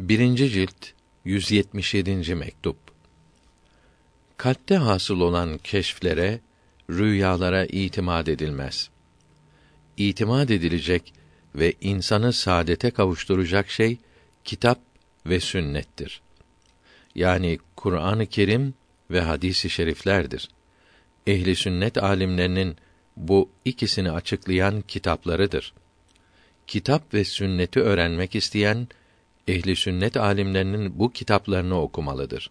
Birinci cilt 177. mektup. Kalpte hasıl olan keşflere, rüyalara itimat edilmez. İtimat edilecek ve insanı saadete kavuşturacak şey kitap ve sünnettir. Yani Kur'an-ı Kerim ve hadis-i şeriflerdir. Ehli sünnet alimlerinin bu ikisini açıklayan kitaplarıdır. Kitap ve sünneti öğrenmek isteyen ehli sünnet alimlerinin bu kitaplarını okumalıdır.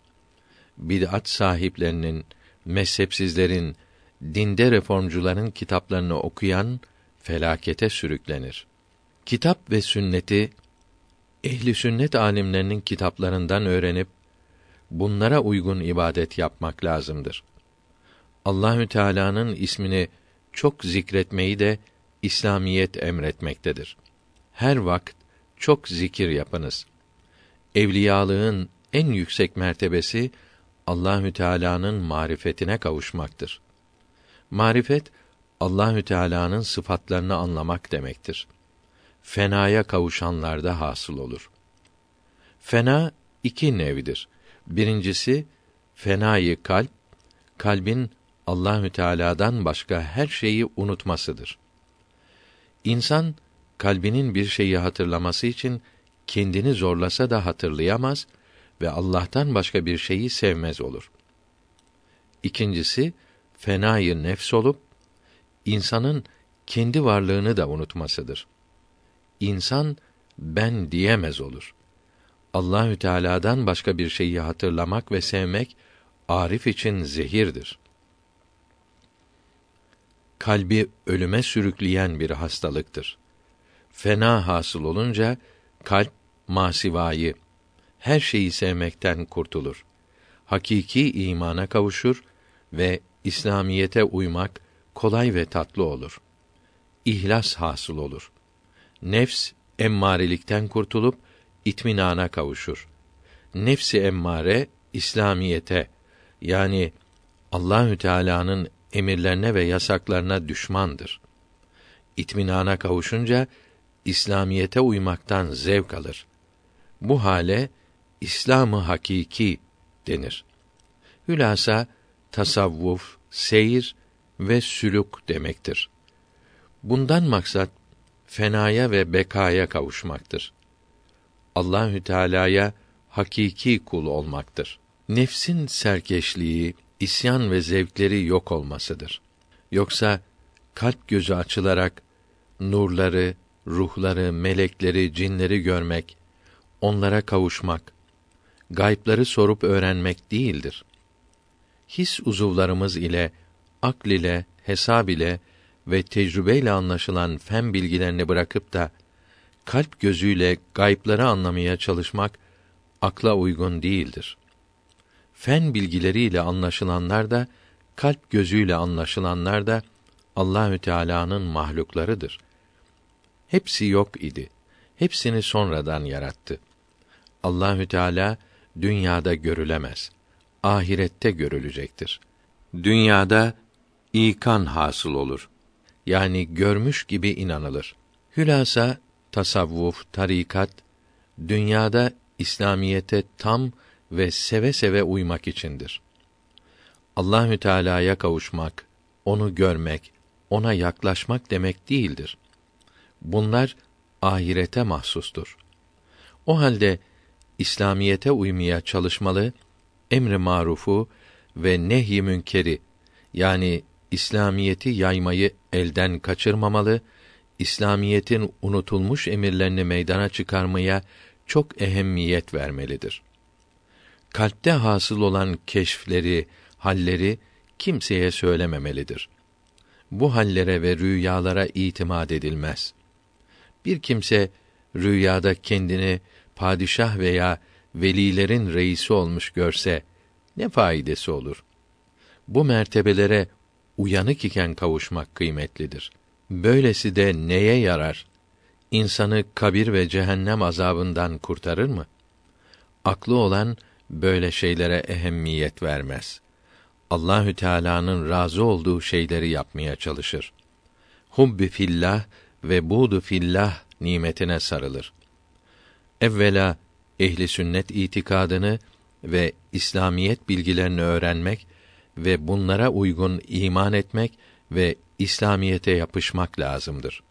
Bid'at sahiplerinin, mezhepsizlerin, dinde reformcuların kitaplarını okuyan felakete sürüklenir. Kitap ve sünneti ehli sünnet alimlerinin kitaplarından öğrenip bunlara uygun ibadet yapmak lazımdır. Allahü Teala'nın ismini çok zikretmeyi de İslamiyet emretmektedir. Her vakt çok zikir yapınız. Evliyalığın en yüksek mertebesi Allahü Teala'nın marifetine kavuşmaktır. Marifet Allahü Teala'nın sıfatlarını anlamak demektir. Fenaya kavuşanlarda hasıl olur. Fena iki nevdir. Birincisi fenayı kalp, kalbin Allahü Teala'dan başka her şeyi unutmasıdır. İnsan kalbinin bir şeyi hatırlaması için kendini zorlasa da hatırlayamaz ve Allah'tan başka bir şeyi sevmez olur. İkincisi fenayı nefs olup insanın kendi varlığını da unutmasıdır. İnsan ben diyemez olur. Allahü Teala'dan başka bir şeyi hatırlamak ve sevmek arif için zehirdir. Kalbi ölüme sürükleyen bir hastalıktır. Fena hasıl olunca kalp masivayı her şeyi sevmekten kurtulur. Hakiki imana kavuşur ve İslamiyete uymak kolay ve tatlı olur. İhlas hasıl olur. Nefs emmarelikten kurtulup itminana kavuşur. Nefsi emmare İslamiyete yani Allahü Teala'nın emirlerine ve yasaklarına düşmandır. İtminana kavuşunca İslamiyete uymaktan zevk alır. Bu hale İslamı hakiki denir. Hülasa tasavvuf, seyir ve sülük demektir. Bundan maksat fenaya ve bekaya kavuşmaktır. Allahü Teala'ya hakiki kul olmaktır. Nefsin serkeşliği, isyan ve zevkleri yok olmasıdır. Yoksa kalp gözü açılarak nurları, ruhları, melekleri, cinleri görmek, onlara kavuşmak, gaypları sorup öğrenmek değildir. His uzuvlarımız ile, akl ile, hesab ile ve tecrübeyle anlaşılan fen bilgilerini bırakıp da kalp gözüyle gaypları anlamaya çalışmak akla uygun değildir. Fen bilgileriyle anlaşılanlar da kalp gözüyle anlaşılanlar da Allahü Teala'nın mahluklarıdır. Hepsi yok idi. Hepsini sonradan yarattı. Allahü Teala dünyada görülemez. Ahirette görülecektir. Dünyada ikan hasıl olur. Yani görmüş gibi inanılır. Hülasa tasavvuf, tarikat dünyada İslamiyete tam ve seve seve uymak içindir. Allahü Teala'ya kavuşmak, onu görmek, ona yaklaşmak demek değildir. Bunlar ahirete mahsustur. O halde İslamiyete uymaya çalışmalı, emri marufu ve nehy münkeri yani İslamiyeti yaymayı elden kaçırmamalı, İslamiyetin unutulmuş emirlerini meydana çıkarmaya çok ehemmiyet vermelidir. Kalpte hasıl olan keşfleri, halleri kimseye söylememelidir. Bu hallere ve rüyalara itimat edilmez. Bir kimse rüyada kendini padişah veya velilerin reisi olmuş görse ne faydası olur? Bu mertebelere uyanık iken kavuşmak kıymetlidir. Böylesi de neye yarar? İnsanı kabir ve cehennem azabından kurtarır mı? Aklı olan böyle şeylere ehemmiyet vermez. Allahü Teala'nın razı olduğu şeyleri yapmaya çalışır. Hubbi fillah ve budu fillah nimetine sarılır. Evvela ehli sünnet itikadını ve İslamiyet bilgilerini öğrenmek ve bunlara uygun iman etmek ve İslamiyete yapışmak lazımdır.